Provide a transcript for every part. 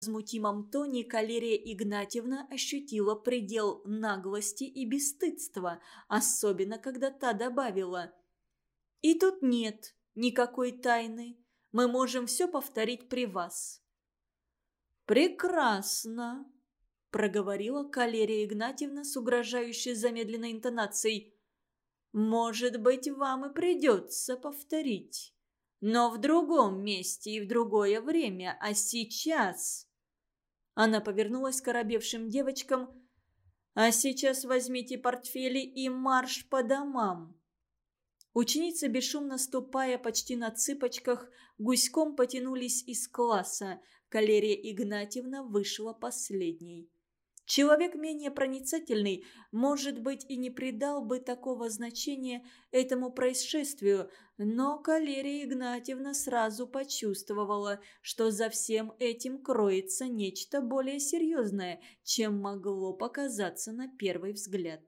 невозмутимом тоне Калерия Игнатьевна ощутила предел наглости и бесстыдства, особенно когда та добавила. «И тут нет никакой тайны. Мы можем все повторить при вас». «Прекрасно», – проговорила Калерия Игнатьевна с угрожающей замедленной интонацией. «Может быть, вам и придется повторить. Но в другом месте и в другое время, а сейчас...» Она повернулась к оробевшим девочкам. «А сейчас возьмите портфели и марш по домам!» Ученицы, бесшумно ступая почти на цыпочках, гуськом потянулись из класса. Калерия Игнатьевна вышла последней. Человек менее проницательный, может быть, и не придал бы такого значения этому происшествию, но Калерия Игнатьевна сразу почувствовала, что за всем этим кроется нечто более серьезное, чем могло показаться на первый взгляд.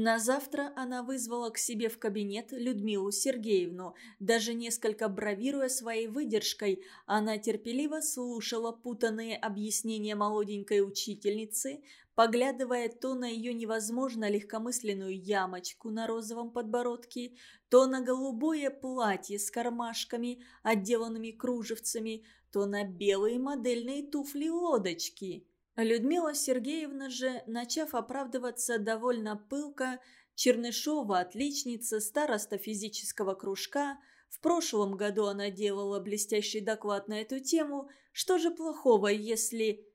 На завтра она вызвала к себе в кабинет Людмилу Сергеевну. Даже несколько бравируя своей выдержкой, она терпеливо слушала путанные объяснения молоденькой учительницы, поглядывая то на ее невозможно легкомысленную ямочку на розовом подбородке, то на голубое платье с кармашками, отделанными кружевцами, то на белые модельные туфли-лодочки. Людмила Сергеевна же, начав оправдываться довольно пылко, Чернышова, отличница, староста физического кружка, в прошлом году она делала блестящий доклад на эту тему, что же плохого, если...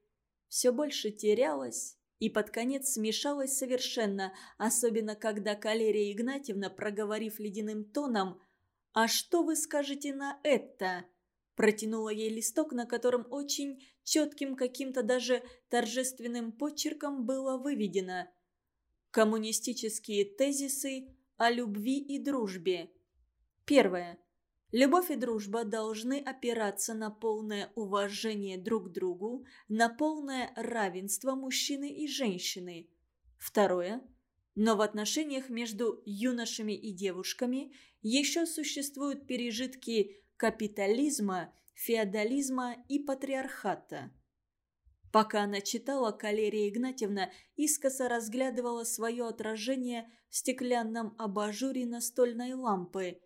Все больше терялась и под конец смешалась совершенно, особенно когда Калерия Игнатьевна, проговорив ледяным тоном «А что вы скажете на это?» Протянула ей листок, на котором очень четким каким-то даже торжественным почерком было выведено «Коммунистические тезисы о любви и дружбе». Первое. Любовь и дружба должны опираться на полное уважение друг к другу, на полное равенство мужчины и женщины. Второе. Но в отношениях между юношами и девушками еще существуют пережитки капитализма, феодализма и патриархата. Пока она читала, Калерия Игнатьевна искоса разглядывала свое отражение в стеклянном абажуре настольной лампы.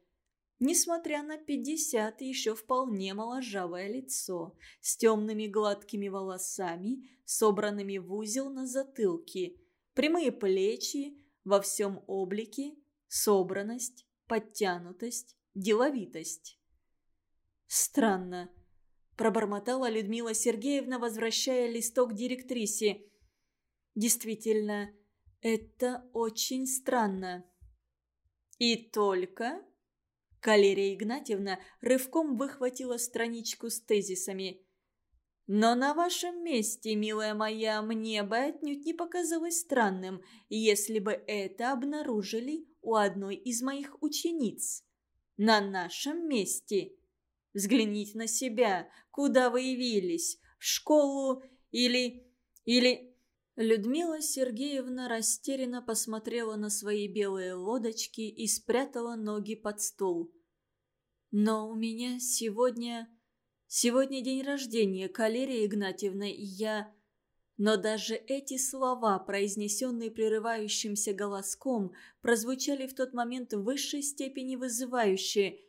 Несмотря на пятьдесят, еще вполне моложавое лицо, с темными гладкими волосами, собранными в узел на затылке, прямые плечи, во всем облике, собранность, подтянутость, деловитость. «Странно», – пробормотала Людмила Сергеевна, возвращая листок директрисе. «Действительно, это очень странно». «И только...» Калерия Игнатьевна рывком выхватила страничку с тезисами. «Но на вашем месте, милая моя, мне бы отнюдь не показалось странным, если бы это обнаружили у одной из моих учениц. На нашем месте...» Взгляните на себя. Куда вы явились? В школу или... или...» Людмила Сергеевна растерянно посмотрела на свои белые лодочки и спрятала ноги под стул. «Но у меня сегодня... Сегодня день рождения Калерии Игнатьевны, и я...» Но даже эти слова, произнесенные прерывающимся голоском, прозвучали в тот момент в высшей степени вызывающе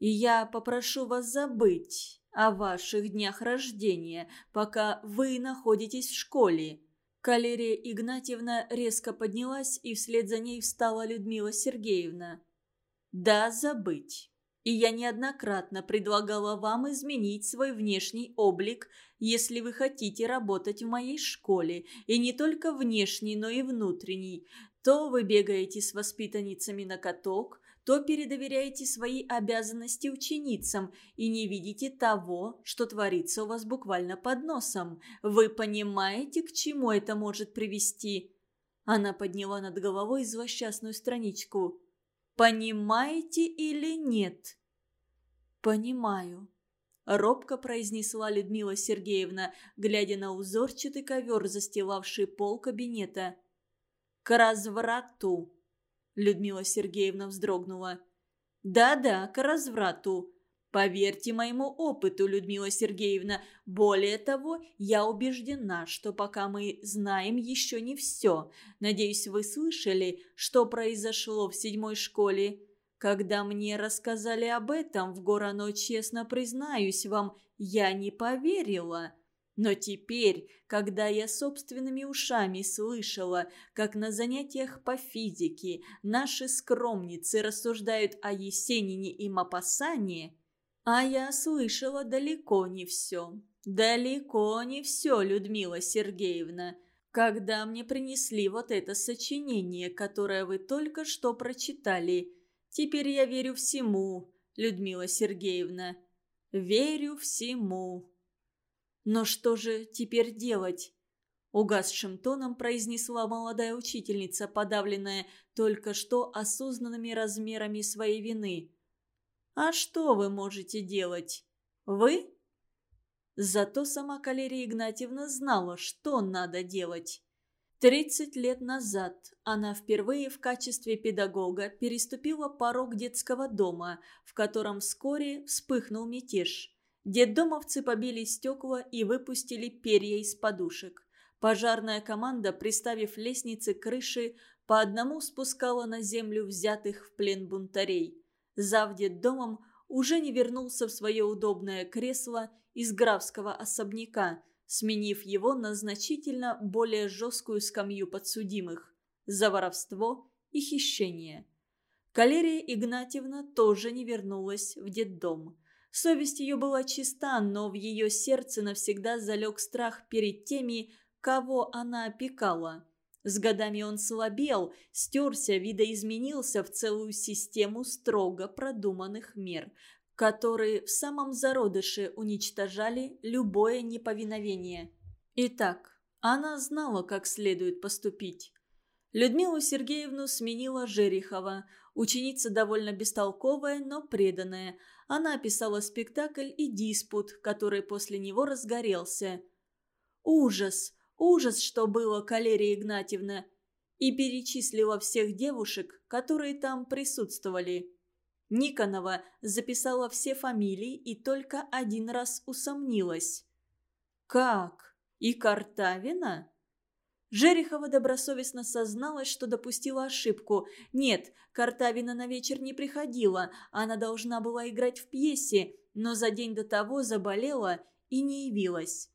и я попрошу вас забыть о ваших днях рождения, пока вы находитесь в школе». Калерия Игнатьевна резко поднялась, и вслед за ней встала Людмила Сергеевна. «Да, забыть. И я неоднократно предлагала вам изменить свой внешний облик, если вы хотите работать в моей школе, и не только внешний, но и внутренний. То вы бегаете с воспитанницами на каток, то передоверяете свои обязанности ученицам и не видите того, что творится у вас буквально под носом. Вы понимаете, к чему это может привести?» Она подняла над головой злосчастную страничку. «Понимаете или нет?» «Понимаю», – робко произнесла Людмила Сергеевна, глядя на узорчатый ковер, застилавший пол кабинета. «К разврату!» Людмила Сергеевна вздрогнула. «Да-да, к разврату. Поверьте моему опыту, Людмила Сергеевна. Более того, я убеждена, что пока мы знаем еще не все. Надеюсь, вы слышали, что произошло в седьмой школе. Когда мне рассказали об этом в Горано, честно признаюсь вам, я не поверила. Но теперь, когда я собственными ушами слышала, как на занятиях по физике наши скромницы рассуждают о Есенине и Мапасане, а я слышала далеко не все. Далеко не все, Людмила Сергеевна. Когда мне принесли вот это сочинение, которое вы только что прочитали, теперь я верю всему, Людмила Сергеевна. Верю всему. Но что же теперь делать? Угасшим тоном произнесла молодая учительница, подавленная только что осознанными размерами своей вины. А что вы можете делать? Вы? Зато сама Калерия Игнатьевна знала, что надо делать. Тридцать лет назад она впервые в качестве педагога переступила порог детского дома, в котором вскоре вспыхнул мятеж. Детдомовцы побили стекла и выпустили перья из подушек. Пожарная команда, приставив лестницы крыши, по одному спускала на землю взятых в плен бунтарей. Завдет домом уже не вернулся в свое удобное кресло из графского особняка, сменив его на значительно более жесткую скамью подсудимых за воровство и хищение. Калерия Игнатьевна тоже не вернулась в детдом. Совесть ее была чиста, но в ее сердце навсегда залег страх перед теми, кого она опекала. С годами он слабел, стерся, видоизменился в целую систему строго продуманных мер, которые в самом зародыше уничтожали любое неповиновение. Итак, она знала, как следует поступить. Людмилу Сергеевну сменила Жерихова, ученица довольно бестолковая, но преданная. Она описала спектакль и диспут, который после него разгорелся. Ужас! Ужас, что было, Калерия Игнатьевна!» и перечислила всех девушек, которые там присутствовали. Никонова записала все фамилии и только один раз усомнилась. «Как? И Картавина?» Жерехова добросовестно созналась, что допустила ошибку. Нет, Картавина на вечер не приходила, она должна была играть в пьесе, но за день до того заболела и не явилась.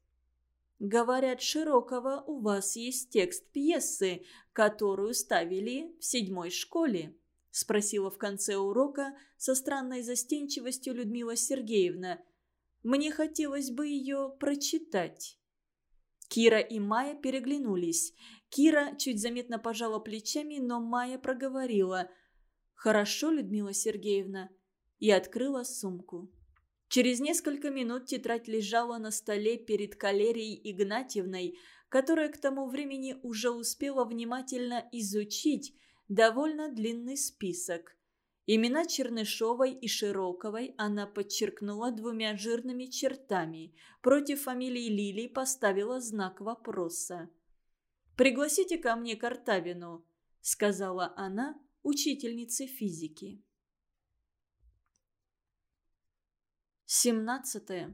Говорят, Широкого у вас есть текст пьесы, которую ставили в седьмой школе?» – спросила в конце урока со странной застенчивостью Людмила Сергеевна. «Мне хотелось бы ее прочитать». Кира и Майя переглянулись. Кира чуть заметно пожала плечами, но Майя проговорила «Хорошо, Людмила Сергеевна» и открыла сумку. Через несколько минут тетрадь лежала на столе перед Калерией Игнатьевной, которая к тому времени уже успела внимательно изучить довольно длинный список. Имена Чернышовой и Широковой она подчеркнула двумя жирными чертами. Против фамилии Лилии поставила знак вопроса. «Пригласите ко мне Картавину», — сказала она учительнице физики. 17.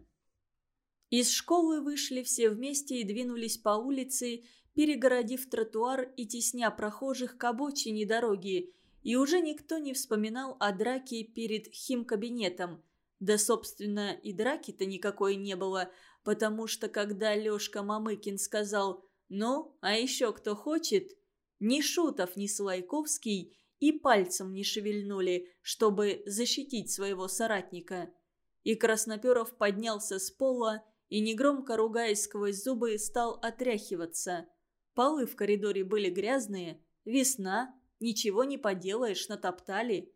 Из школы вышли все вместе и двинулись по улице, перегородив тротуар и тесня прохожих к обочине дороги, и уже никто не вспоминал о драке перед химкабинетом. Да, собственно, и драки-то никакой не было, потому что когда Лёшка Мамыкин сказал «Ну, а еще кто хочет?», ни Шутов, ни Слайковский и пальцем не шевельнули, чтобы защитить своего соратника – и Красноперов поднялся с пола и, негромко ругаясь сквозь зубы, стал отряхиваться. Полы в коридоре были грязные, весна, ничего не поделаешь, натоптали.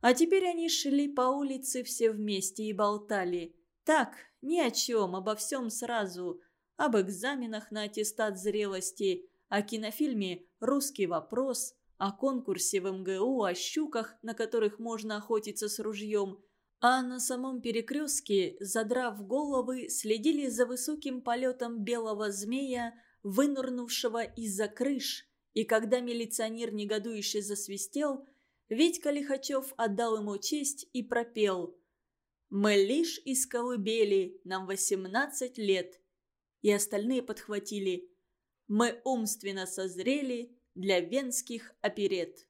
А теперь они шли по улице все вместе и болтали. Так, ни о чем, обо всем сразу. Об экзаменах на аттестат зрелости, о кинофильме «Русский вопрос», о конкурсе в МГУ, о щуках, на которых можно охотиться с ружьем – а на самом перекрестке, задрав головы, следили за высоким полетом белого змея, вынырнувшего из-за крыш, и когда милиционер негодующе засвистел, Витька Лихачев отдал ему честь и пропел Мы лишь из колыбели, нам восемнадцать лет. И остальные подхватили. Мы умственно созрели для венских оперет.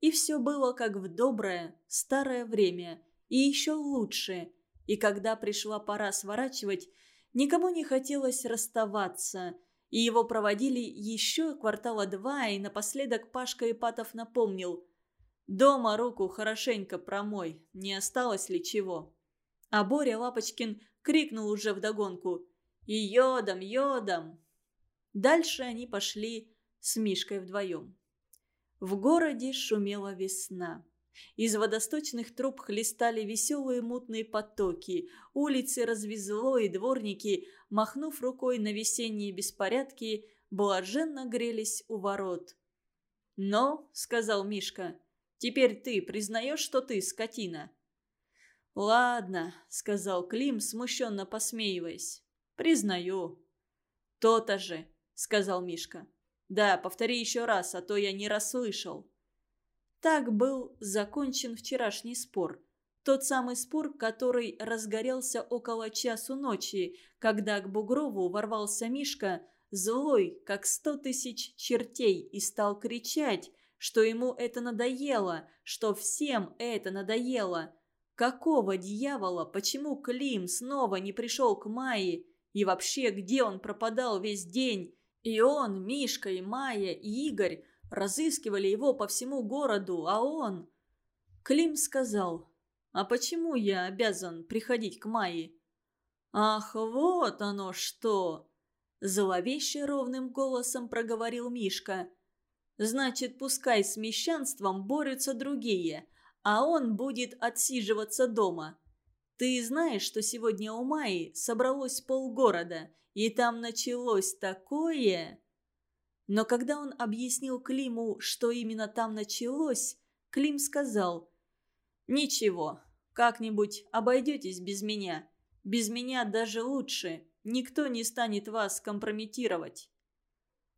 И все было как в доброе, старое время, и еще лучше. И когда пришла пора сворачивать, никому не хотелось расставаться. И его проводили еще квартала два, и напоследок Пашка Ипатов напомнил – Дома руку хорошенько промой, не осталось ли чего. А Боря Лапочкин крикнул уже вдогонку «И йодом, йодом!». Дальше они пошли с Мишкой вдвоем. В городе шумела весна. Из водосточных труб хлестали веселые мутные потоки, улицы развезло, и дворники, махнув рукой на весенние беспорядки, блаженно грелись у ворот. «Но», — сказал Мишка, Теперь ты признаешь, что ты скотина?» «Ладно», — сказал Клим, смущенно посмеиваясь. «Признаю». «То-то же», — сказал Мишка. «Да, повтори еще раз, а то я не расслышал». Так был закончен вчерашний спор. Тот самый спор, который разгорелся около часу ночи, когда к Бугрову ворвался Мишка, злой, как сто тысяч чертей, и стал кричать, что ему это надоело, что всем это надоело. Какого дьявола, почему Клим снова не пришел к Майе? И вообще, где он пропадал весь день? И он, Мишка, и Майя, и Игорь разыскивали его по всему городу, а он... Клим сказал, «А почему я обязан приходить к Майе?» «Ах, вот оно что!» Зловеще ровным голосом проговорил Мишка. Значит, пускай с мещанством борются другие, а он будет отсиживаться дома. Ты знаешь, что сегодня у Майи собралось полгорода, и там началось такое... Но когда он объяснил Климу, что именно там началось, Клим сказал, «Ничего, как-нибудь обойдетесь без меня. Без меня даже лучше. Никто не станет вас компрометировать».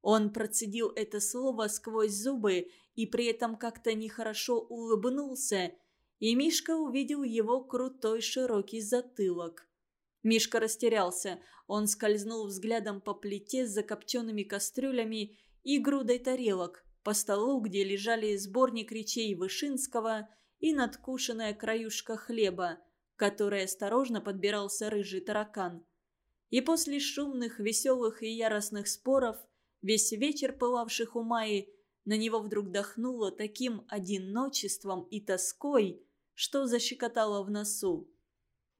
Он процедил это слово сквозь зубы и при этом как-то нехорошо улыбнулся, и Мишка увидел его крутой широкий затылок. Мишка растерялся. Он скользнул взглядом по плите с закопченными кастрюлями и грудой тарелок, по столу, где лежали сборник речей Вышинского и надкушенная краюшка хлеба, которой осторожно подбирался рыжий таракан. И после шумных, веселых и яростных споров – Весь вечер пылавших у Майи на него вдруг дохнуло таким одиночеством и тоской, что защекотало в носу.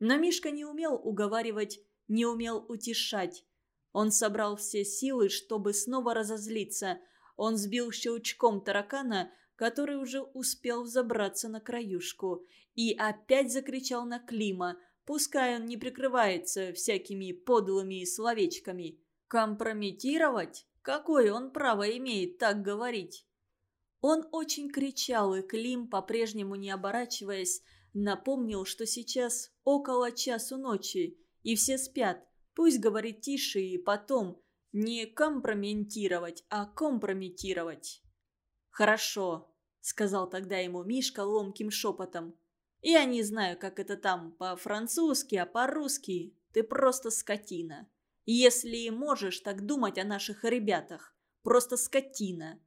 Но Мишка не умел уговаривать, не умел утешать. Он собрал все силы, чтобы снова разозлиться. Он сбил щелчком таракана, который уже успел взобраться на краюшку, и опять закричал на Клима, пускай он не прикрывается всякими подлыми словечками. «Компрометировать? Какое он право имеет так говорить? Он очень кричал, и Клим, по-прежнему не оборачиваясь, напомнил, что сейчас около часу ночи, и все спят. Пусть говорит тише и потом не компрометировать, а компрометировать. «Хорошо», — сказал тогда ему Мишка ломким шепотом. «Я не знаю, как это там по-французски, а по-русски. Ты просто скотина». Если можешь так думать о наших ребятах. Просто скотина.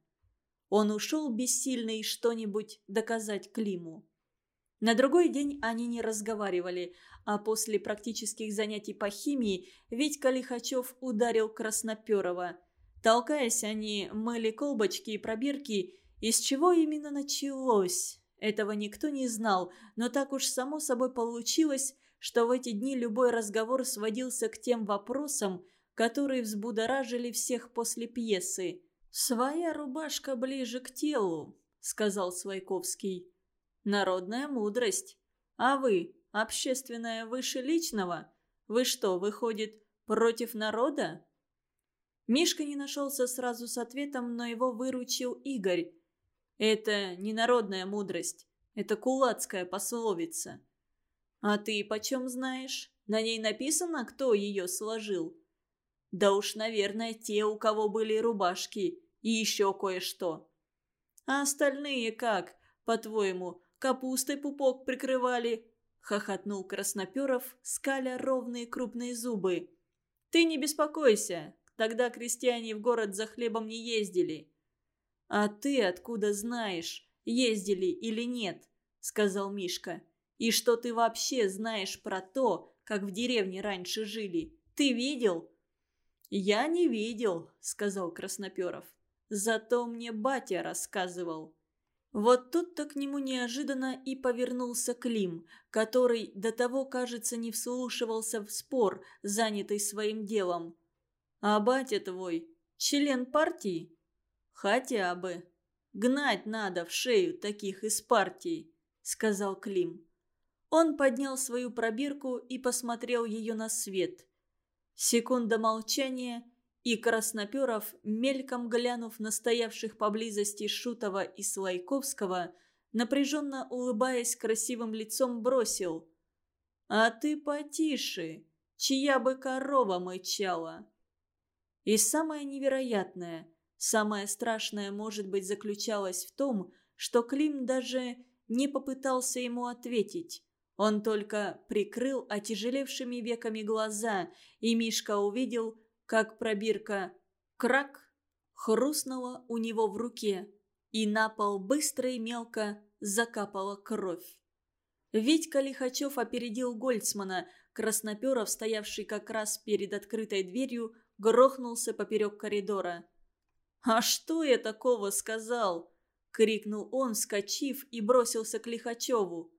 Он ушел бессильный что-нибудь доказать Климу. На другой день они не разговаривали, а после практических занятий по химии Витька Лихачев ударил Красноперова. Толкаясь, они мыли колбочки и пробирки. Из чего именно началось? Этого никто не знал, но так уж само собой получилось, что в эти дни любой разговор сводился к тем вопросам, которые взбудоражили всех после пьесы. «Своя рубашка ближе к телу», — сказал Свайковский. «Народная мудрость. А вы, общественная выше личного? Вы что, выходит, против народа?» Мишка не нашелся сразу с ответом, но его выручил Игорь. «Это не народная мудрость, это кулацкая пословица. «А ты почем знаешь? На ней написано, кто ее сложил?» «Да уж, наверное, те, у кого были рубашки и еще кое-что». «А остальные как, по-твоему, капустой пупок прикрывали? хохотнул Красноперов, скаля ровные крупные зубы. «Ты не беспокойся, тогда крестьяне в город за хлебом не ездили». «А ты откуда знаешь, ездили или нет?» — сказал Мишка. «И что ты вообще знаешь про то, как в деревне раньше жили? Ты видел?» «Я не видел», — сказал Красноперов. «Зато мне батя рассказывал». Вот тут-то к нему неожиданно и повернулся Клим, который до того, кажется, не вслушивался в спор, занятый своим делом. «А батя твой член партии?» «Хотя бы. Гнать надо в шею таких из партии», — сказал Клим. Он поднял свою пробирку и посмотрел ее на свет. Секунда молчания, и Красноперов, мельком глянув на стоявших поблизости Шутова и Слайковского, напряженно улыбаясь красивым лицом, бросил. «А ты потише, чья бы корова мычала!» И самое невероятное, самое страшное, может быть, заключалось в том, что Клим даже не попытался ему ответить. Он только прикрыл отяжелевшими веками глаза, и Мишка увидел, как пробирка «крак» хрустнула у него в руке, и на пол быстро и мелко закапала кровь. Витька Лихачев опередил Гольцмана, красноперов, стоявший как раз перед открытой дверью, грохнулся поперек коридора. «А что я такого сказал?» — крикнул он, вскочив и бросился к Лихачеву.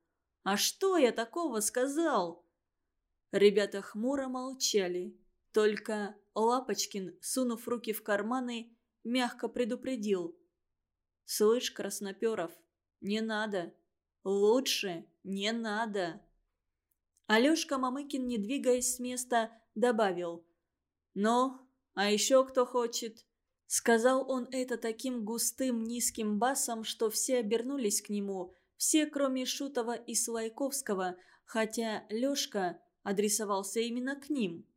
«А что я такого сказал?» Ребята хмуро молчали. Только Лапочкин, сунув руки в карманы, мягко предупредил. «Слышь, Красноперов, не надо. Лучше не надо». Алешка Мамыкин, не двигаясь с места, добавил. «Ну, а еще кто хочет?» Сказал он это таким густым низким басом, что все обернулись к нему – все, кроме Шутова и Слайковского, хотя Лёшка адресовался именно к ним.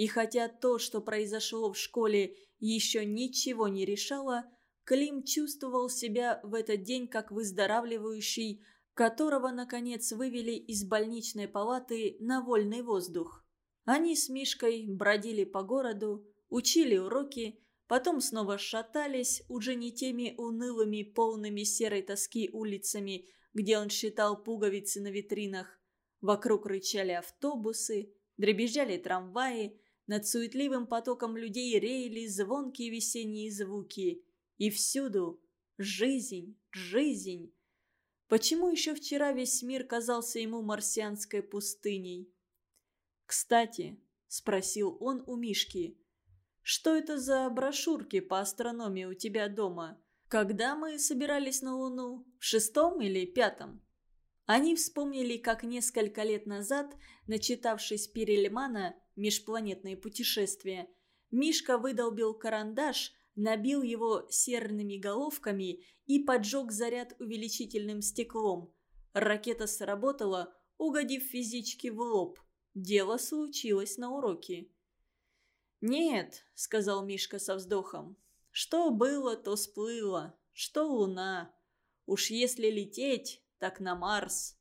И хотя то, что произошло в школе, еще ничего не решало, Клим чувствовал себя в этот день как выздоравливающий, которого, наконец, вывели из больничной палаты на вольный воздух. Они с Мишкой бродили по городу, учили уроки, потом снова шатались уже не теми унылыми, полными серой тоски улицами, где он считал пуговицы на витринах. Вокруг рычали автобусы, дребезжали трамваи, над суетливым потоком людей реяли звонкие весенние звуки. И всюду жизнь, жизнь. Почему еще вчера весь мир казался ему марсианской пустыней? «Кстати», — спросил он у Мишки, — «что это за брошюрки по астрономии у тебя дома? Когда мы собирались на Луну? В шестом или пятом? Они вспомнили, как несколько лет назад, начитавшись Перельмана «Межпланетные путешествия», Мишка выдолбил карандаш, набил его серными головками и поджег заряд увеличительным стеклом. Ракета сработала, угодив физичке в лоб. Дело случилось на уроке. «Нет», — сказал Мишка со вздохом, что было, то сплыло. Что луна. Уж если лететь, так на Марс.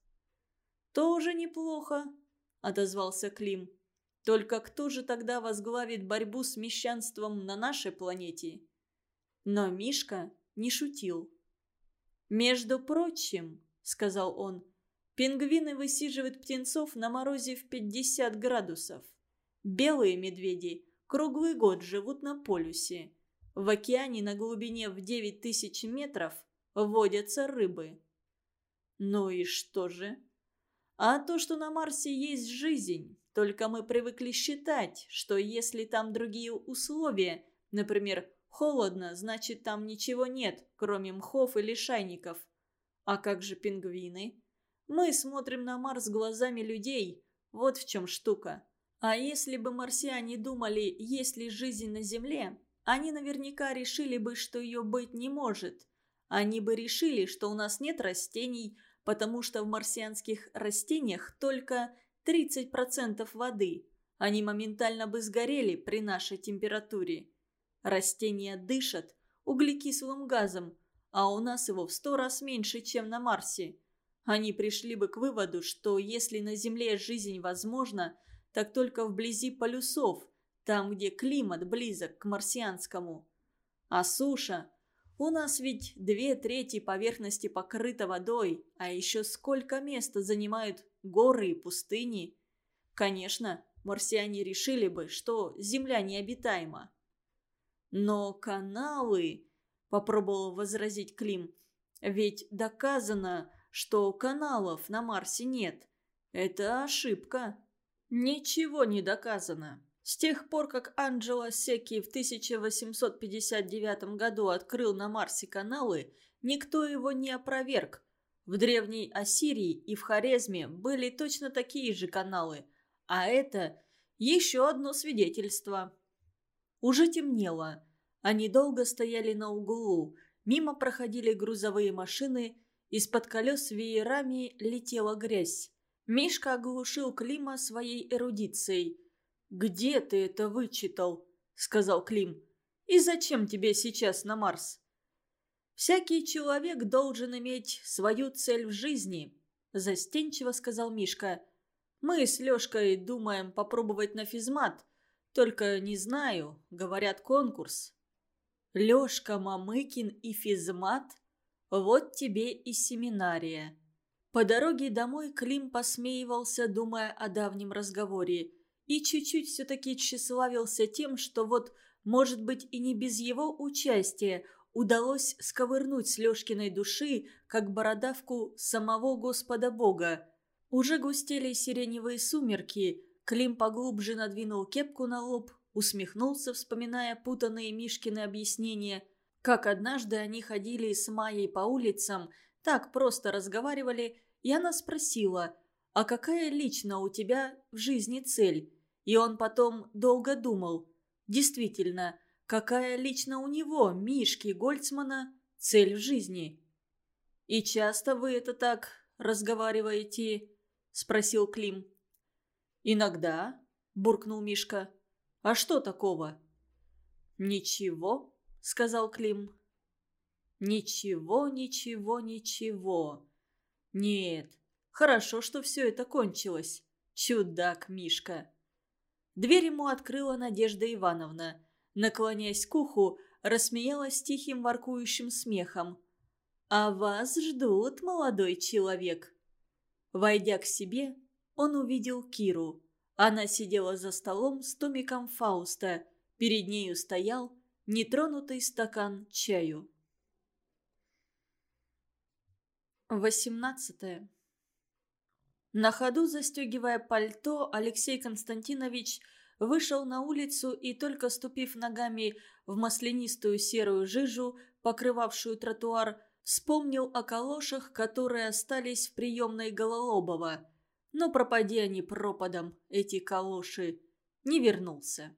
Тоже неплохо, отозвался Клим. Только кто же тогда возглавит борьбу с мещанством на нашей планете? Но Мишка не шутил. «Между прочим», — сказал он, — «пингвины высиживают птенцов на морозе в 50 градусов. Белые медведи круглый год живут на полюсе. В океане на глубине в 9 тысяч метров водятся рыбы. Ну и что же? А то, что на Марсе есть жизнь, только мы привыкли считать, что если там другие условия, например, холодно, значит там ничего нет, кроме мхов или шайников. А как же пингвины? Мы смотрим на Марс глазами людей, вот в чем штука. А если бы марсиане думали, есть ли жизнь на Земле, они наверняка решили бы, что ее быть не может. Они бы решили, что у нас нет растений, потому что в марсианских растениях только 30% воды. Они моментально бы сгорели при нашей температуре. Растения дышат углекислым газом, а у нас его в сто раз меньше, чем на Марсе. Они пришли бы к выводу, что если на Земле жизнь возможна, так только вблизи полюсов, там, где климат близок к марсианскому. А суша... У нас ведь две трети поверхности покрыта водой, а еще сколько места занимают горы и пустыни. Конечно, марсиане решили бы, что Земля необитаема. Но каналы, попробовал возразить Клим, ведь доказано, что каналов на Марсе нет. Это ошибка. Ничего не доказано. С тех пор, как Анджело Секи в 1859 году открыл на Марсе каналы, никто его не опроверг. В Древней Ассирии и в Хорезме были точно такие же каналы, а это еще одно свидетельство. Уже темнело. Они долго стояли на углу, мимо проходили грузовые машины, из-под колес веерами летела грязь. Мишка оглушил Клима своей эрудицией – «Где ты это вычитал?» — сказал Клим. «И зачем тебе сейчас на Марс?» «Всякий человек должен иметь свою цель в жизни», — застенчиво сказал Мишка. «Мы с Лешкой думаем попробовать на физмат. Только не знаю, говорят, конкурс». «Лешка Мамыкин и физмат? Вот тебе и семинария». По дороге домой Клим посмеивался, думая о давнем разговоре и чуть-чуть все-таки тщеславился тем, что вот, может быть, и не без его участия удалось сковырнуть с Лешкиной души, как бородавку самого Господа Бога. Уже густели сиреневые сумерки, Клим поглубже надвинул кепку на лоб, усмехнулся, вспоминая путанные Мишкины объяснения, как однажды они ходили с Майей по улицам, так просто разговаривали, и она спросила, «А какая лично у тебя в жизни цель?» И он потом долго думал, действительно, какая лично у него, Мишки Гольцмана, цель в жизни. «И часто вы это так разговариваете?» – спросил Клим. «Иногда», – буркнул Мишка. «А что такого?» «Ничего», – сказал Клим. «Ничего, ничего, ничего. Нет, хорошо, что все это кончилось. Чудак, Мишка». Дверь ему открыла Надежда Ивановна. Наклоняясь к уху, рассмеялась тихим воркующим смехом. «А вас ждут, молодой человек!» Войдя к себе, он увидел Киру. Она сидела за столом с томиком Фауста. Перед нею стоял нетронутый стакан чаю. Восемнадцатое. На ходу, застегивая пальто, Алексей Константинович вышел на улицу и, только ступив ногами в маслянистую серую жижу, покрывавшую тротуар, вспомнил о калошах, которые остались в приемной Гололобова. Но пропади они пропадом, эти калоши. Не вернулся.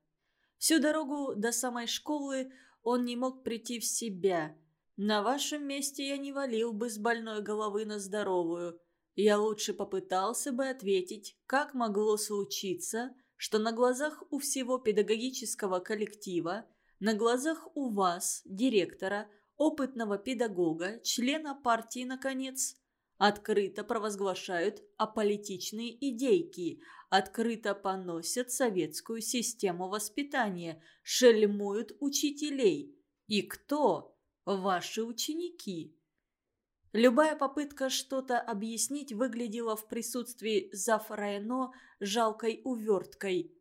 Всю дорогу до самой школы он не мог прийти в себя. На вашем месте я не валил бы с больной головы на здоровую – я лучше попытался бы ответить, как могло случиться, что на глазах у всего педагогического коллектива, на глазах у вас, директора, опытного педагога, члена партии, наконец, открыто провозглашают аполитичные идейки, открыто поносят советскую систему воспитания, шельмуют учителей. И кто? Ваши ученики. Любая попытка что-то объяснить выглядела в присутствии Зафрайно жалкой уверткой.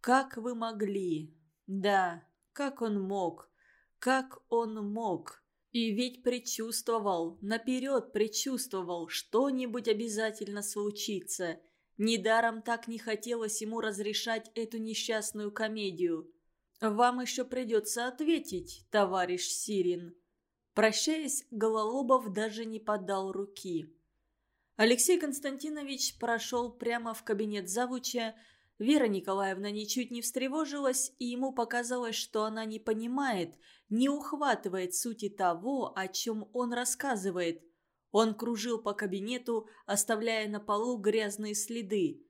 «Как вы могли?» «Да, как он мог? Как он мог?» И ведь предчувствовал, наперед предчувствовал, что-нибудь обязательно случится. Недаром так не хотелось ему разрешать эту несчастную комедию. «Вам еще придется ответить, товарищ Сирин», Прощаясь, Гололобов даже не подал руки. Алексей Константинович прошел прямо в кабинет завуча. Вера Николаевна ничуть не встревожилась, и ему показалось, что она не понимает, не ухватывает сути того, о чем он рассказывает. Он кружил по кабинету, оставляя на полу грязные следы.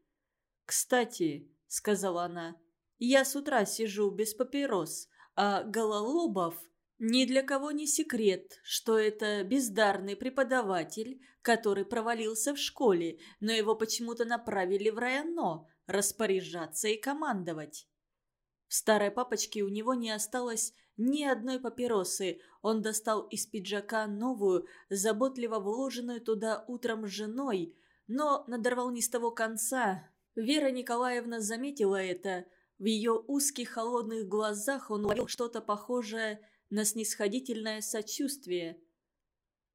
«Кстати», — сказала она, — «я с утра сижу без папирос, а Гололобов Ни для кого не секрет, что это бездарный преподаватель, который провалился в школе, но его почему-то направили в районо распоряжаться и командовать. В старой папочке у него не осталось ни одной папиросы. Он достал из пиджака новую, заботливо вложенную туда утром с женой, но надорвал не с того конца. Вера Николаевна заметила это. В ее узких холодных глазах он уловил что-то похожее на снисходительное сочувствие.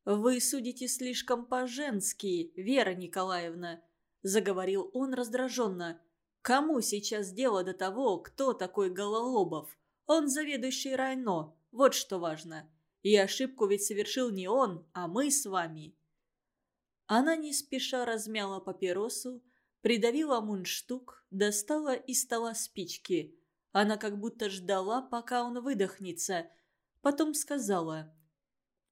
«Вы судите слишком по-женски, Вера Николаевна», – заговорил он раздраженно. «Кому сейчас дело до того, кто такой Гололобов? Он заведующий Райно, вот что важно. И ошибку ведь совершил не он, а мы с вами». Она не спеша размяла папиросу, придавила мундштук, достала из стола спички. Она как будто ждала, пока он выдохнется – Потом сказала,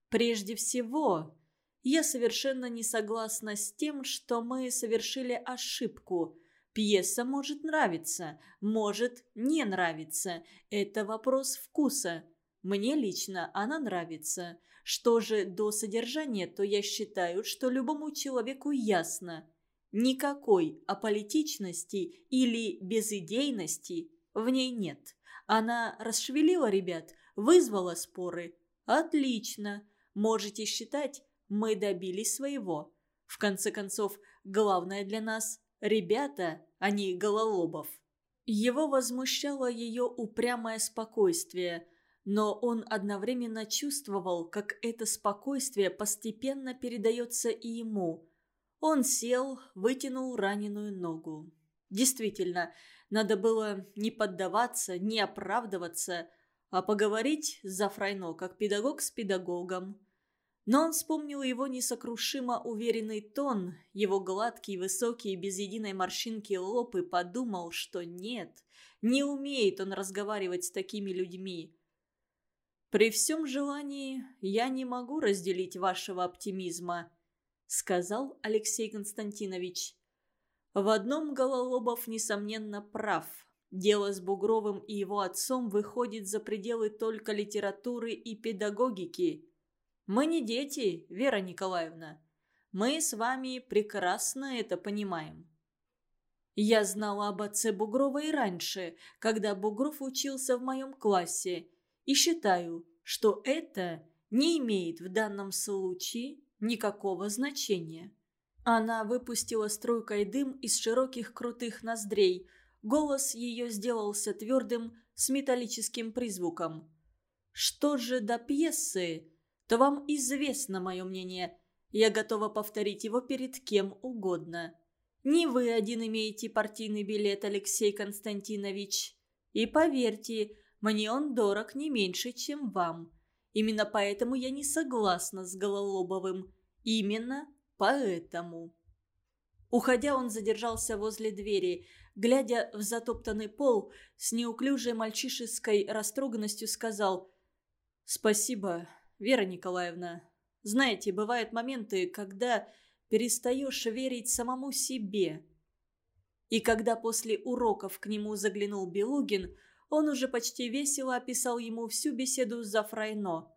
«Прежде всего, я совершенно не согласна с тем, что мы совершили ошибку. Пьеса может нравиться, может не нравиться. Это вопрос вкуса. Мне лично она нравится. Что же до содержания, то я считаю, что любому человеку ясно. Никакой аполитичности или безидейности в ней нет. Она расшевелила ребят, Вызвала споры. Отлично. Можете считать, мы добились своего. В конце концов, главное для нас – ребята, а не гололобов. Его возмущало ее упрямое спокойствие, но он одновременно чувствовал, как это спокойствие постепенно передается и ему. Он сел, вытянул раненую ногу. Действительно, надо было не поддаваться, не оправдываться – а поговорить за Фрайно как педагог с педагогом. Но он вспомнил его несокрушимо уверенный тон, его гладкий, высокий, без единой морщинки лоб и подумал, что нет, не умеет он разговаривать с такими людьми. «При всем желании я не могу разделить вашего оптимизма», — сказал Алексей Константинович. «В одном Гололобов, несомненно, прав». Дело с Бугровым и его отцом выходит за пределы только литературы и педагогики. Мы не дети, Вера Николаевна. Мы с вами прекрасно это понимаем. Я знала об отце Бугрова и раньше, когда Бугров учился в моем классе, и считаю, что это не имеет в данном случае никакого значения. Она выпустила струйкой дым из широких крутых ноздрей – Голос ее сделался твердым, с металлическим призвуком. «Что же до пьесы? То вам известно мое мнение. Я готова повторить его перед кем угодно. Не вы один имеете партийный билет, Алексей Константинович. И поверьте, мне он дорог не меньше, чем вам. Именно поэтому я не согласна с Гололобовым. Именно поэтому». Уходя, он задержался возле двери – глядя в затоптанный пол, с неуклюжей мальчишеской растроганностью сказал «Спасибо, Вера Николаевна. Знаете, бывают моменты, когда перестаешь верить самому себе». И когда после уроков к нему заглянул Белугин, он уже почти весело описал ему всю беседу за Фрайно.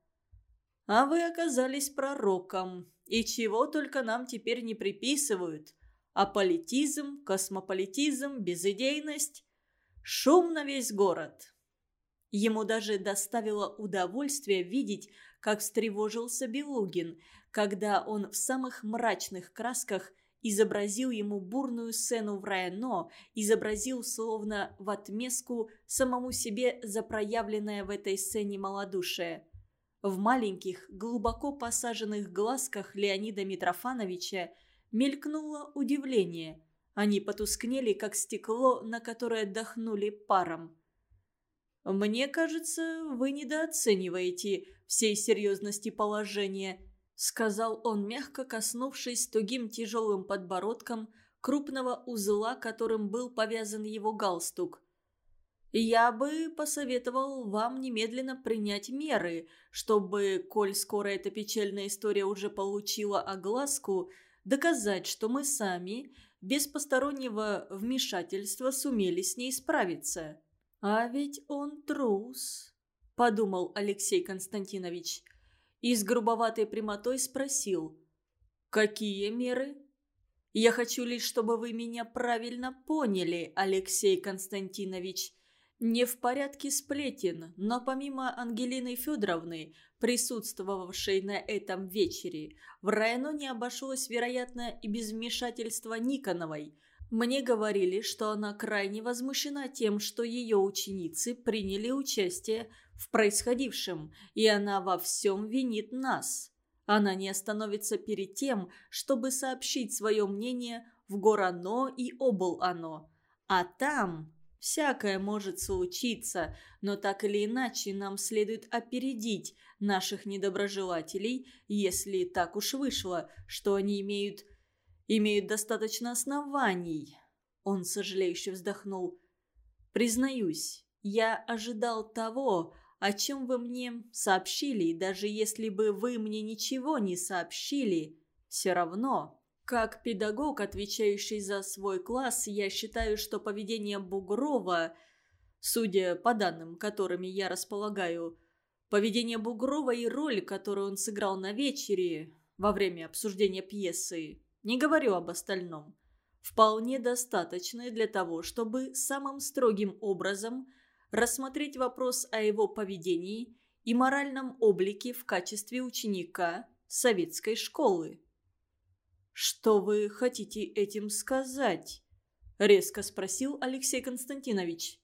«А вы оказались пророком, и чего только нам теперь не приписывают. Аполитизм, космополитизм, безыдейность. Шум на весь город. Ему даже доставило удовольствие видеть, как встревожился Белугин, когда он в самых мрачных красках изобразил ему бурную сцену в Райно, изобразил словно в отместку самому себе за проявленное в этой сцене малодушие. В маленьких, глубоко посаженных глазках Леонида Митрофановича мелькнуло удивление. Они потускнели, как стекло, на которое дохнули паром. «Мне кажется, вы недооцениваете всей серьезности положения», сказал он, мягко коснувшись тугим тяжелым подбородком крупного узла, которым был повязан его галстук. «Я бы посоветовал вам немедленно принять меры, чтобы, коль скоро эта печальная история уже получила огласку, доказать, что мы сами, без постороннего вмешательства, сумели с ней справиться. А ведь он трус. – подумал Алексей Константинович. И с грубоватой прямотой спросил. «Какие меры?» «Я хочу лишь, чтобы вы меня правильно поняли, Алексей Константинович. Не в порядке сплетен, но помимо Ангелины Федоровны, присутствовавшей на этом вечере, в районе не обошлось, вероятно, и без вмешательства Никоновой. Мне говорили, что она крайне возмущена тем, что ее ученицы приняли участие в происходившем, и она во всем винит нас. Она не остановится перед тем, чтобы сообщить свое мнение в Горано и Обл-Ано. А там Всякое может случиться, но так или иначе нам следует опередить наших недоброжелателей, если так уж вышло, что они имеют... имеют достаточно оснований. Он сожалеюще вздохнул. Признаюсь, я ожидал того, о чем вы мне сообщили, даже если бы вы мне ничего не сообщили, все равно как педагог, отвечающий за свой класс, я считаю, что поведение Бугрова, судя по данным, которыми я располагаю, поведение Бугрова и роль, которую он сыграл на вечере во время обсуждения пьесы, не говорю об остальном, вполне достаточны для того, чтобы самым строгим образом рассмотреть вопрос о его поведении и моральном облике в качестве ученика советской школы. «Что вы хотите этим сказать?» – резко спросил Алексей Константинович.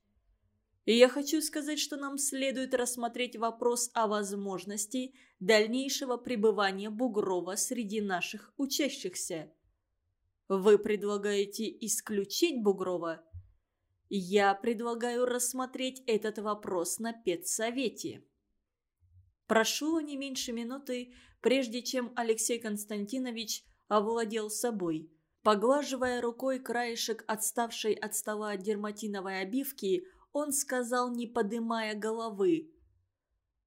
«Я хочу сказать, что нам следует рассмотреть вопрос о возможности дальнейшего пребывания Бугрова среди наших учащихся. Вы предлагаете исключить Бугрова?» Я предлагаю рассмотреть этот вопрос на педсовете. Прошло не меньше минуты, прежде чем Алексей Константинович овладел собой. Поглаживая рукой краешек отставшей от стола дерматиновой обивки, он сказал, не подымая головы.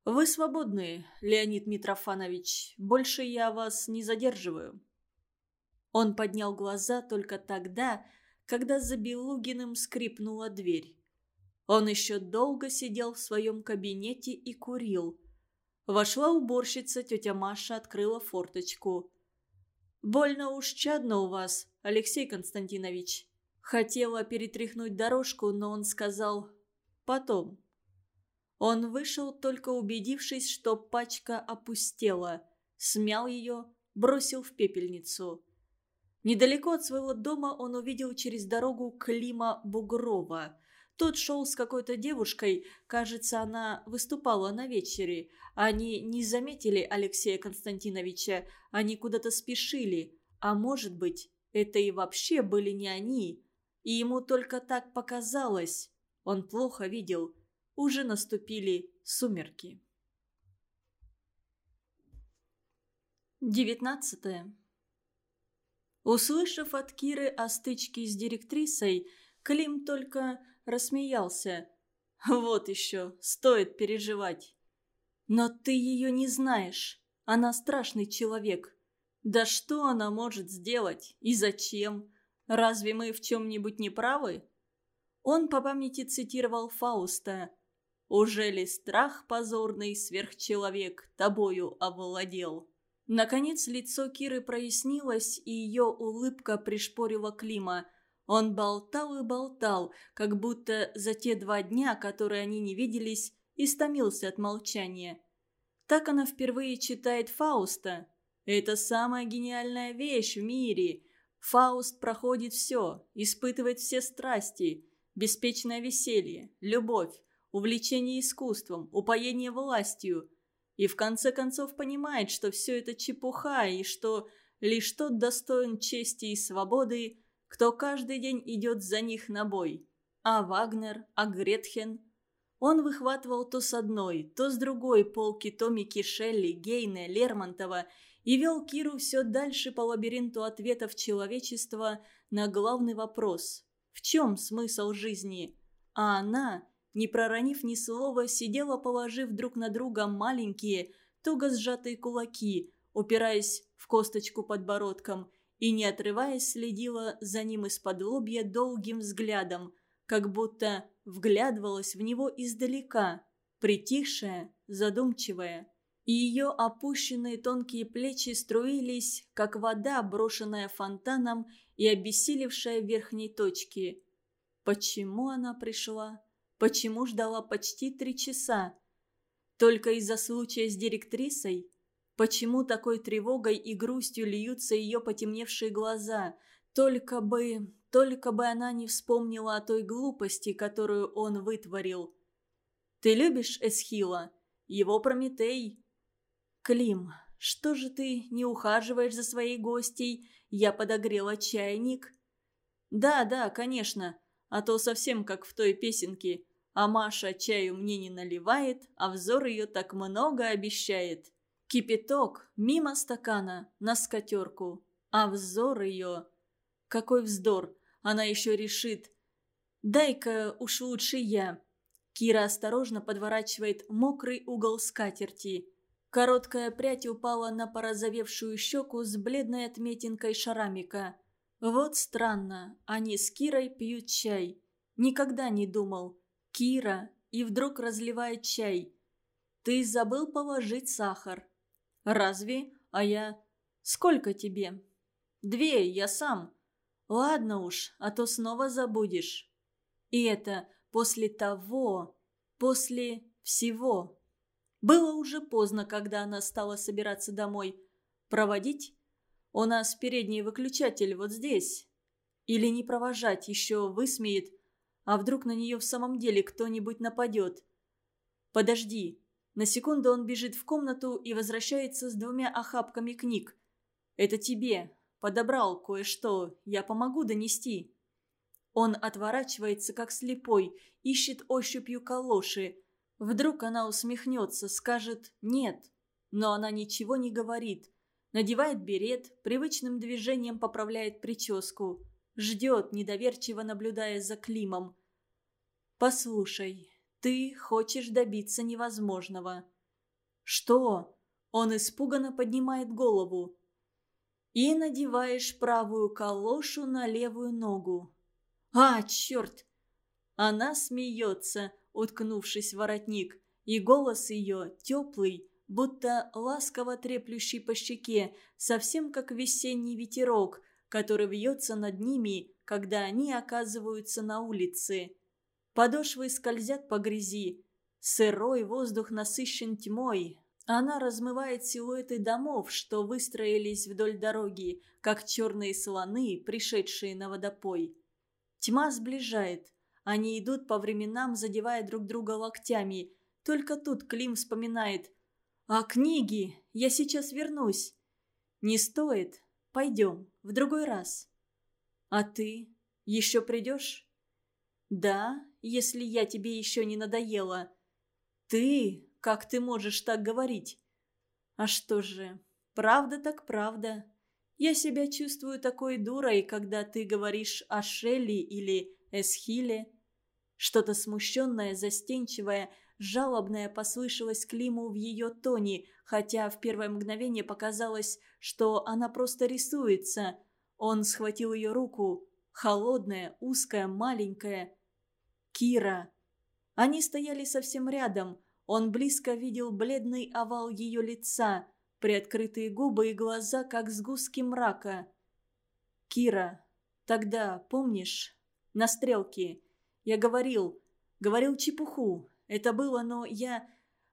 «Вы свободны, Леонид Митрофанович. Больше я вас не задерживаю». Он поднял глаза только тогда, когда за Белугиным скрипнула дверь. Он еще долго сидел в своем кабинете и курил. Вошла уборщица, тетя Маша открыла форточку. «Больно уж чадно у вас, Алексей Константинович». Хотела перетряхнуть дорожку, но он сказал «потом». Он вышел, только убедившись, что пачка опустела, смял ее, бросил в пепельницу. Недалеко от своего дома он увидел через дорогу Клима Бугрова. Тот шел с какой-то девушкой, кажется, она выступала на вечере. Они не заметили Алексея Константиновича, они куда-то спешили. А может быть, это и вообще были не они. И ему только так показалось. Он плохо видел. Уже наступили сумерки. Девятнадцатое. Услышав от Киры о стычке с директрисой, Клим только рассмеялся. «Вот еще, стоит переживать». «Но ты ее не знаешь. Она страшный человек. Да что она может сделать? И зачем? Разве мы в чем-нибудь не правы?» Он по памяти цитировал Фауста. «Уже ли страх позорный сверхчеловек тобою овладел?» Наконец лицо Киры прояснилось, и ее улыбка пришпорила Клима – он болтал и болтал, как будто за те два дня, которые они не виделись, истомился от молчания. Так она впервые читает Фауста. Это самая гениальная вещь в мире. Фауст проходит все, испытывает все страсти, беспечное веселье, любовь, увлечение искусством, упоение властью. И в конце концов понимает, что все это чепуха и что лишь тот достоин чести и свободы, кто каждый день идет за них на бой. А Вагнер, а Гретхен. Он выхватывал то с одной, то с другой полки Томики Шелли, Гейне, Лермонтова и вел Киру все дальше по лабиринту ответов человечества на главный вопрос – в чем смысл жизни? А она, не проронив ни слова, сидела, положив друг на друга маленькие, туго сжатые кулаки, упираясь в косточку подбородком – и, не отрываясь, следила за ним из-под лобья долгим взглядом, как будто вглядывалась в него издалека. притихшая, задумчивая. И ее опущенные тонкие плечи струились, как вода, брошенная фонтаном и обессилевшая в верхней точке. Почему она пришла? Почему ждала почти три часа? Только из-за случая с директрисой? Почему такой тревогой и грустью льются ее потемневшие глаза? Только бы, только бы она не вспомнила о той глупости, которую он вытворил. «Ты любишь Эсхила? Его Прометей?» «Клим, что же ты не ухаживаешь за своей гостьей? Я подогрела чайник». «Да, да, конечно. А то совсем как в той песенке. А Маша чаю мне не наливает, а взор ее так много обещает». Кипяток мимо стакана на скатерку, а взор ее... Какой вздор! Она еще решит. «Дай-ка уж лучше я». Кира осторожно подворачивает мокрый угол скатерти. Короткая прядь упала на порозовевшую щеку с бледной отметинкой шарамика. Вот странно, они с Кирой пьют чай. Никогда не думал. Кира и вдруг разливает чай. Ты забыл положить сахар. «Разве? А я...» «Сколько тебе?» «Две, я сам». «Ладно уж, а то снова забудешь». И это после того, после всего. Было уже поздно, когда она стала собираться домой. Проводить? У нас передний выключатель вот здесь. Или не провожать, еще высмеет. А вдруг на нее в самом деле кто-нибудь нападет? Подожди, на секунду он бежит в комнату и возвращается с двумя охапками книг. «Это тебе. Подобрал кое-что. Я помогу донести». Он отворачивается, как слепой, ищет ощупью калоши. Вдруг она усмехнется, скажет «нет». Но она ничего не говорит. Надевает берет, привычным движением поправляет прическу. Ждет, недоверчиво наблюдая за Климом. «Послушай, ты хочешь добиться невозможного». «Что?» Он испуганно поднимает голову. «И надеваешь правую калошу на левую ногу». «А, черт!» Она смеется, уткнувшись в воротник, и голос ее теплый, будто ласково треплющий по щеке, совсем как весенний ветерок, который вьется над ними, когда они оказываются на улице. Подошвы скользят по грязи. Сырой воздух насыщен тьмой. Она размывает силуэты домов, что выстроились вдоль дороги, как черные слоны, пришедшие на водопой. Тьма сближает. Они идут по временам, задевая друг друга локтями. Только тут Клим вспоминает. «А книги? Я сейчас вернусь». «Не стоит. Пойдем. В другой раз». «А ты? Еще придешь?» «Да, если я тебе еще не надоела». «Ты? Как ты можешь так говорить?» «А что же, правда так правда. Я себя чувствую такой дурой, когда ты говоришь о Шелли или Эсхиле». Что-то смущенное, застенчивое, жалобное послышалось Климу в ее тоне, хотя в первое мгновение показалось, что она просто рисуется. Он схватил ее руку, холодная, узкая, маленькая, Кира. Они стояли совсем рядом. Он близко видел бледный овал ее лица, приоткрытые губы и глаза, как сгустки мрака. «Кира, тогда, помнишь, на стрелке, я говорил, говорил чепуху. Это было, но я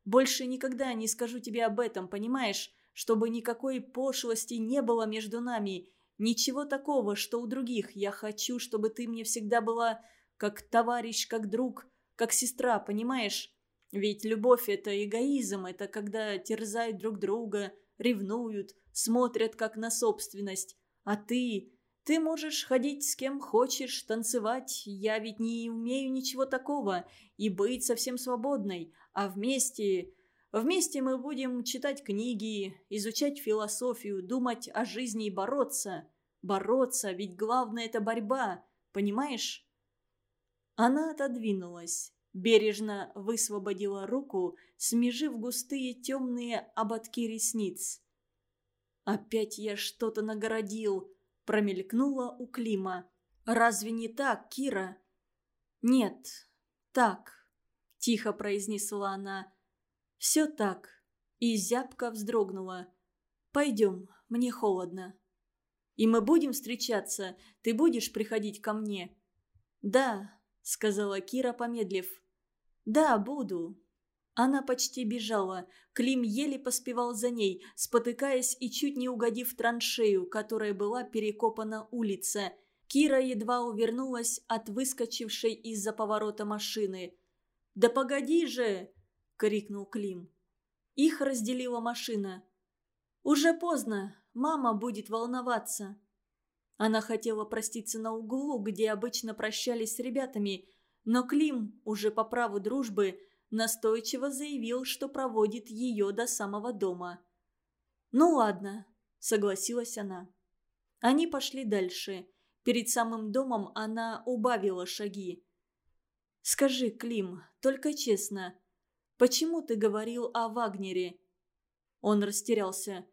больше никогда не скажу тебе об этом, понимаешь? Чтобы никакой пошлости не было между нами. Ничего такого, что у других. Я хочу, чтобы ты мне всегда была как товарищ, как друг, как сестра, понимаешь? Ведь любовь – это эгоизм, это когда терзают друг друга, ревнуют, смотрят как на собственность. А ты... Ты можешь ходить с кем хочешь, танцевать, я ведь не умею ничего такого, и быть совсем свободной. А вместе... Вместе мы будем читать книги, изучать философию, думать о жизни и бороться. Бороться, ведь главное – это борьба, понимаешь? Она отодвинулась, бережно высвободила руку, смежив густые темные ободки ресниц. «Опять я что-то нагородил», – промелькнула у Клима. «Разве не так, Кира?» «Нет, так. – тихо произнесла она. «Все так». И зябко вздрогнула. «Пойдем, мне холодно». «И мы будем встречаться? Ты будешь приходить ко мне?» «Да», – сказала Кира, помедлив. «Да, буду». Она почти бежала. Клим еле поспевал за ней, спотыкаясь и чуть не угодив в траншею, которая была перекопана улица. Кира едва увернулась от выскочившей из-за поворота машины. «Да погоди же!» – крикнул Клим. Их разделила машина. «Уже поздно. Мама будет волноваться». Она хотела проститься на углу, где обычно прощались с ребятами, но Клим, уже по праву дружбы, настойчиво заявил, что проводит ее до самого дома. «Ну ладно», — согласилась она. Они пошли дальше. Перед самым домом она убавила шаги. «Скажи, Клим, только честно, почему ты говорил о Вагнере?» Он растерялся.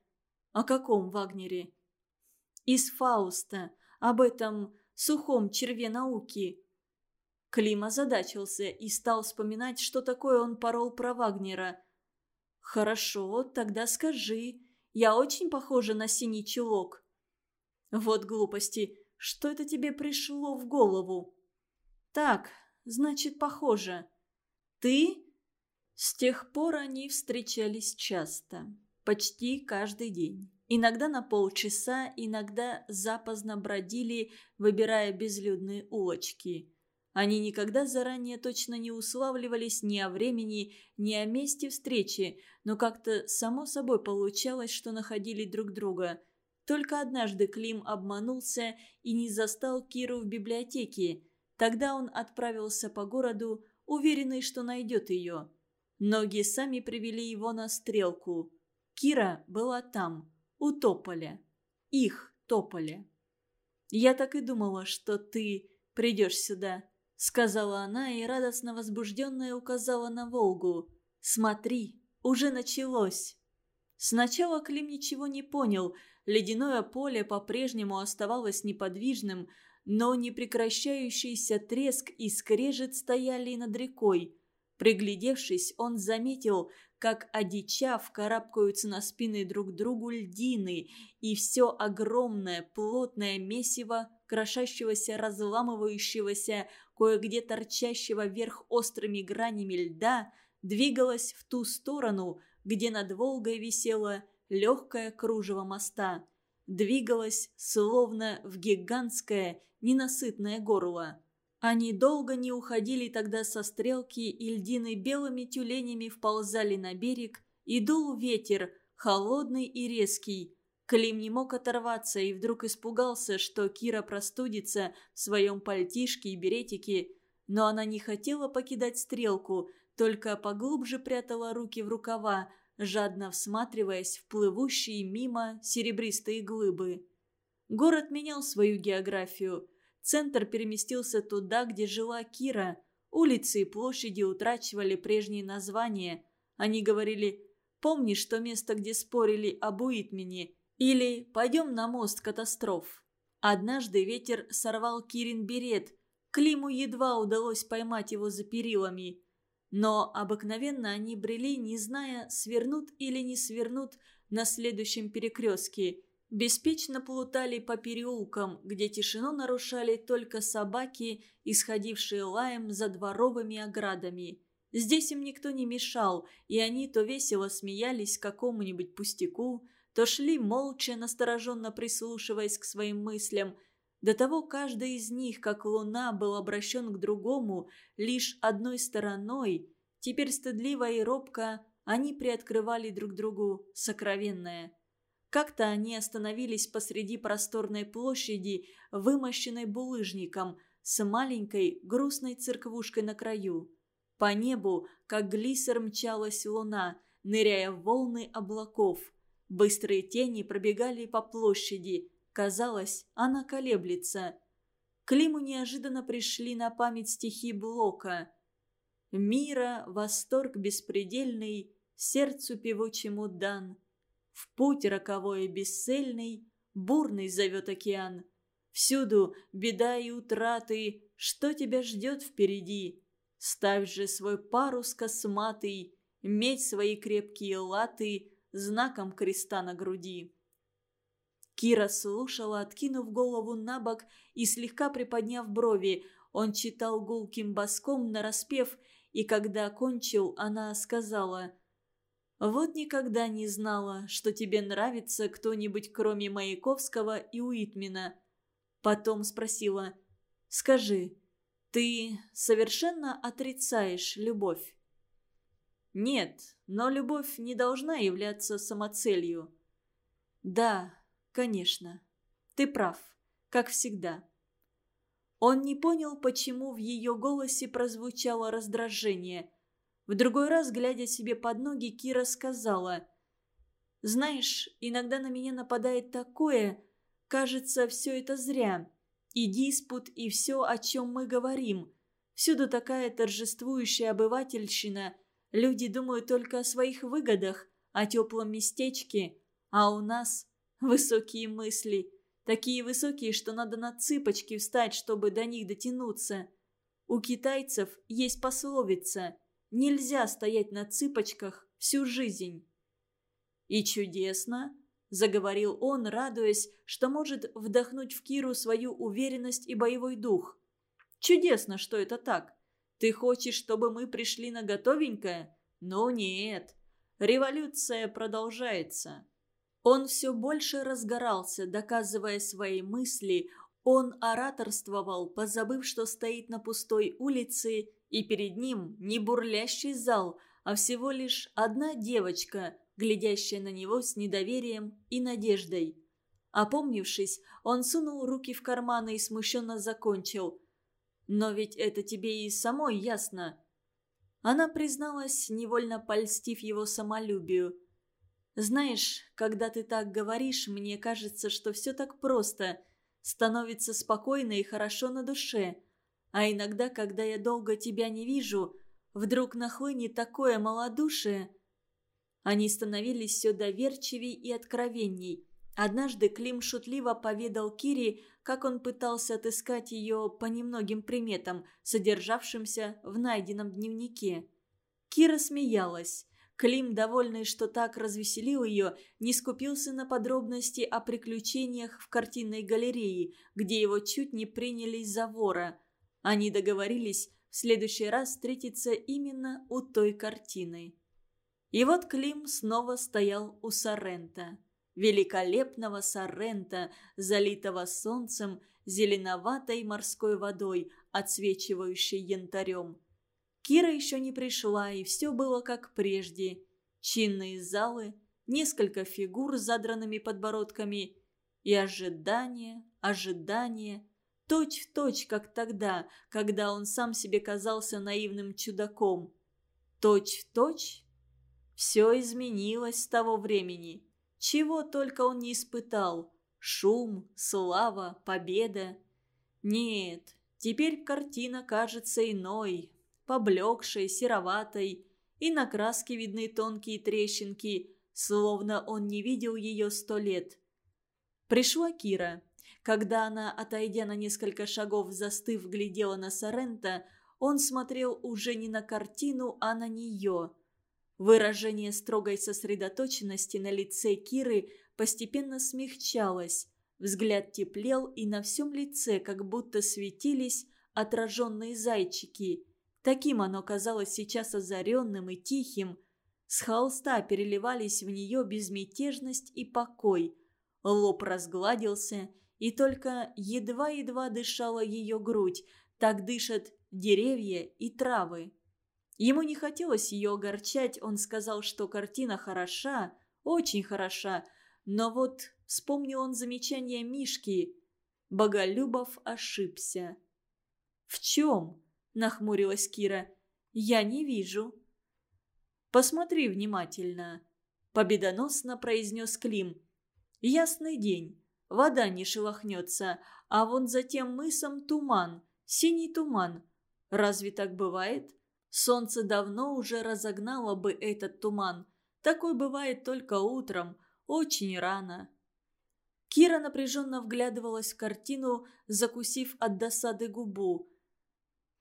«О каком Вагнере?» «Из Фауста, об этом сухом черве науки». Клим озадачился и стал вспоминать, что такое он порол про Вагнера. «Хорошо, тогда скажи. Я очень похожа на синий чулок». «Вот глупости. Что это тебе пришло в голову?» «Так, Значит, похоже. Ты? С тех пор они встречались часто. Почти каждый день. Иногда на полчаса, иногда запоздно бродили, выбирая безлюдные улочки. Они никогда заранее точно не уславливались ни о времени, ни о месте встречи, но как-то само собой получалось, что находили друг друга. Только однажды Клим обманулся и не застал Киру в библиотеке – Тогда он отправился по городу, уверенный, что найдет ее. Ноги сами привели его на стрелку. Кира была там, у тополя. Их тополя. «Я так и думала, что ты придешь сюда», — сказала она и радостно возбужденная указала на Волгу. «Смотри, уже началось». Сначала Клим ничего не понял. Ледяное поле по-прежнему оставалось неподвижным, но непрекращающийся треск и скрежет стояли над рекой. Приглядевшись, он заметил, как одичав карабкаются на спины друг другу льдины, и все огромное плотное месиво, крошащегося, разламывающегося, кое-где торчащего вверх острыми гранями льда, двигалось в ту сторону, где над Волгой висело легкое кружево моста. Двигалось, словно в гигантское ненасытное горло. Они долго не уходили тогда со стрелки, и льдины белыми тюленями вползали на берег, и дул ветер, холодный и резкий. Клим не мог оторваться и вдруг испугался, что Кира простудится в своем пальтишке и беретике, но она не хотела покидать стрелку, только поглубже прятала руки в рукава, жадно всматриваясь в плывущие мимо серебристые глыбы. Город менял свою географию. Центр переместился туда, где жила Кира. Улицы и площади утрачивали прежние названия. Они говорили «Помнишь то место, где спорили об Уитмене?» или «Пойдем на мост катастроф». Однажды ветер сорвал Кирин берет. Климу едва удалось поймать его за перилами. Но обыкновенно они брели, не зная, свернут или не свернут на следующем перекрестке – беспечно плутали по переулкам, где тишину нарушали только собаки, исходившие лаем за дворовыми оградами. Здесь им никто не мешал, и они то весело смеялись какому-нибудь пустяку, то шли молча, настороженно прислушиваясь к своим мыслям. До того каждый из них, как луна, был обращен к другому лишь одной стороной. Теперь стыдливо и робко они приоткрывали друг другу сокровенное – как-то они остановились посреди просторной площади, вымощенной булыжником, с маленькой грустной церквушкой на краю. По небу, как глиссер, мчалась луна, ныряя в волны облаков. Быстрые тени пробегали по площади. Казалось, она колеблется. Климу неожиданно пришли на память стихи Блока. «Мира, восторг беспредельный, сердцу певучему дан». В путь роковой и бесцельный, бурный зовет океан. Всюду беда и утраты, что тебя ждет впереди? Ставь же свой парус косматый, медь свои крепкие латы знаком креста на груди. Кира слушала, откинув голову на бок и слегка приподняв брови. Он читал гулким боском нараспев, и когда кончил, она сказала «Вот никогда не знала, что тебе нравится кто-нибудь кроме Маяковского и Уитмена». Потом спросила «Скажи, ты совершенно отрицаешь любовь?» «Нет, но любовь не должна являться самоцелью». «Да, конечно. Ты прав, как всегда». Он не понял, почему в ее голосе прозвучало раздражение. В другой раз, глядя себе под ноги, Кира сказала, «Знаешь, иногда на меня нападает такое, кажется, все это зря. И диспут, и все, о чем мы говорим. Всюду такая торжествующая обывательщина. Люди думают только о своих выгодах, о теплом местечке, а у нас высокие мысли». Такие высокие, что надо на цыпочки встать, чтобы до них дотянуться. У китайцев есть пословица «Нельзя стоять на цыпочках всю жизнь». «И чудесно», – заговорил он, радуясь, что может вдохнуть в Киру свою уверенность и боевой дух. «Чудесно, что это так. Ты хочешь, чтобы мы пришли на готовенькое? Ну нет. Революция продолжается. Он все больше разгорался, доказывая свои мысли. Он ораторствовал, позабыв, что стоит на пустой улице, и перед ним не бурлящий зал, а всего лишь одна девочка, глядящая на него с недоверием и надеждой. Опомнившись, он сунул руки в карманы и смущенно закончил. «Но ведь это тебе и самой ясно». Она призналась, невольно польстив его самолюбию. Знаешь, когда ты так говоришь, мне кажется, что все так просто. Становится спокойно и хорошо на душе. А иногда, когда я долго тебя не вижу, вдруг нахлынет такое малодушие. Они становились все доверчивей и откровенней. Однажды Клим шутливо поведал Кире, как он пытался отыскать ее по немногим приметам, содержавшимся в найденном дневнике. Кира смеялась. Клим, довольный, что так развеселил ее, не скупился на подробности о приключениях в картинной галерее, где его чуть не приняли за вора. Они договорились в следующий раз встретиться именно у той картины. И вот Клим снова стоял у Сорента. Великолепного Сорента, залитого солнцем, зеленоватой морской водой, отсвечивающей янтарем. Кира еще не пришла, и все было как прежде. Чинные залы, несколько фигур с задранными подбородками и ожидание, ожидание, точь в точь, как тогда, когда он сам себе казался наивным чудаком. Точь в точь? Все изменилось с того времени. Чего только он не испытал. Шум, слава, победа. Нет, теперь картина кажется иной, поблекшей, сероватой, и на краске видны тонкие трещинки, словно он не видел ее сто лет. Пришла Кира. Когда она, отойдя на несколько шагов, застыв, глядела на Сорента, он смотрел уже не на картину, а на нее. Выражение строгой сосредоточенности на лице Киры постепенно смягчалось. Взгляд теплел, и на всем лице как будто светились отраженные зайчики – Таким оно казалось сейчас озаренным и тихим. С холста переливались в нее безмятежность и покой. Лоб разгладился, и только едва-едва дышала ее грудь. Так дышат деревья и травы. Ему не хотелось ее огорчать, он сказал, что картина хороша, очень хороша, но вот вспомнил он замечание Мишки. Боголюбов ошибся. «В чем?» Нахмурилась Кира. «Я не вижу». «Посмотри внимательно», – победоносно произнес Клим. «Ясный день. Вода не шелохнется, а вон за тем мысом туман, синий туман. Разве так бывает? Солнце давно уже разогнало бы этот туман. Такой бывает только утром, очень рано». Кира напряженно вглядывалась в картину, закусив от досады губу.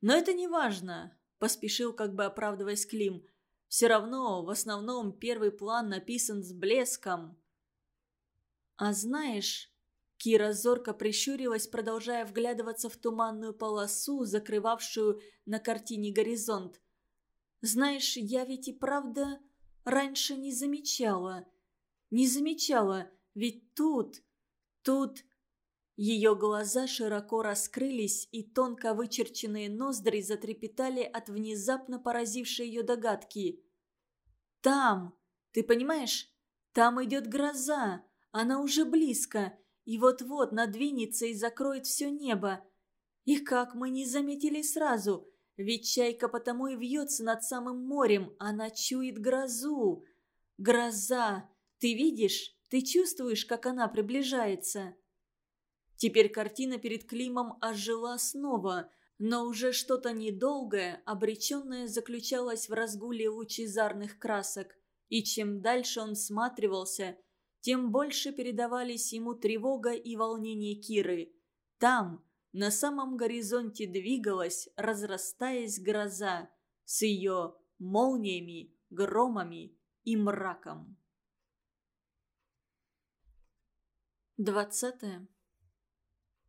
Но это не важно. – поспешил, как бы оправдываясь Клим. «Все равно, в основном, первый план написан с блеском». «А знаешь...» Кира зорко прищурилась, продолжая вглядываться в туманную полосу, закрывавшую на картине горизонт. «Знаешь, я ведь и правда раньше не замечала. Не замечала, ведь тут, тут...» Ее глаза широко раскрылись, и тонко вычерченные ноздри затрепетали от внезапно поразившей ее догадки. «Там! Ты понимаешь? Там идет гроза! Она уже близко, и вот-вот надвинется и закроет все небо. И как мы не заметили сразу, ведь чайка потому и вьется над самым морем, она чует грозу. Гроза! Ты видишь? Ты чувствуешь, как она приближается?» Теперь картина перед Климом ожила снова, но уже что-то недолгое, обреченное заключалось в разгуле лучезарных красок. И чем дальше он всматривался, тем больше передавались ему тревога и волнение Киры. Там, на самом горизонте двигалась, разрастаясь гроза с ее молниями, громами и мраком. Двадцатое.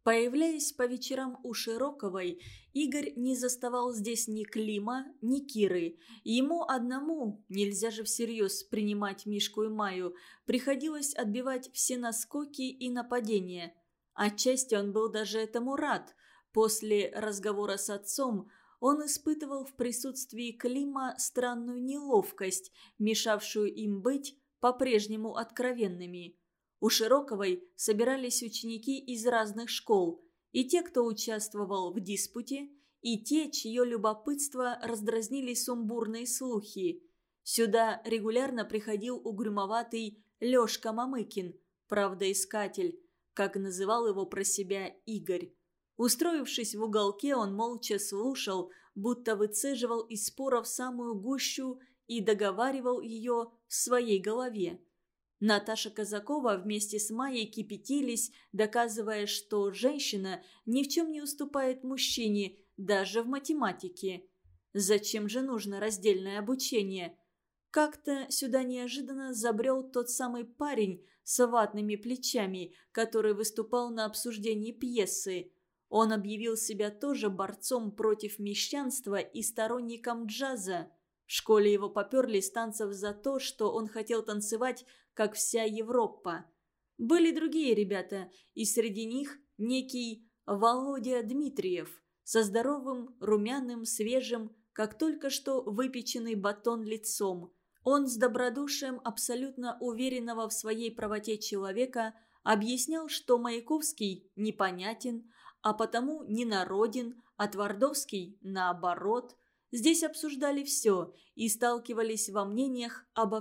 Появляясь по вечерам у Широковой, Игорь не заставал здесь ни Клима, ни Киры. Ему одному, нельзя же всерьез принимать Мишку и Маю, приходилось отбивать все наскоки и нападения. Отчасти он был даже этому рад. После разговора с отцом он испытывал в присутствии Клима странную неловкость, мешавшую им быть по-прежнему откровенными. У Широковой собирались ученики из разных школ, и те, кто участвовал в диспуте, и те, чье любопытство раздразнили сумбурные слухи. Сюда регулярно приходил угрюмоватый Лёшка Мамыкин, правдоискатель, как называл его про себя Игорь. Устроившись в уголке, он молча слушал, будто выцеживал из споров самую гущу и договаривал ее в своей голове. Наташа Казакова вместе с Майей кипятились, доказывая, что женщина ни в чем не уступает мужчине, даже в математике. Зачем же нужно раздельное обучение? Как-то сюда неожиданно забрел тот самый парень с ватными плечами, который выступал на обсуждении пьесы. Он объявил себя тоже борцом против мещанства и сторонником джаза. В школе его поперли с танцев за то, что он хотел танцевать как вся Европа. Были другие ребята, и среди них некий Володя Дмитриев со здоровым, румяным, свежим, как только что выпеченный батон лицом. Он с добродушием абсолютно уверенного в своей правоте человека объяснял, что Маяковский непонятен, а потому ненароден, а Твардовский наоборот. Здесь обсуждали все и сталкивались во мнениях обо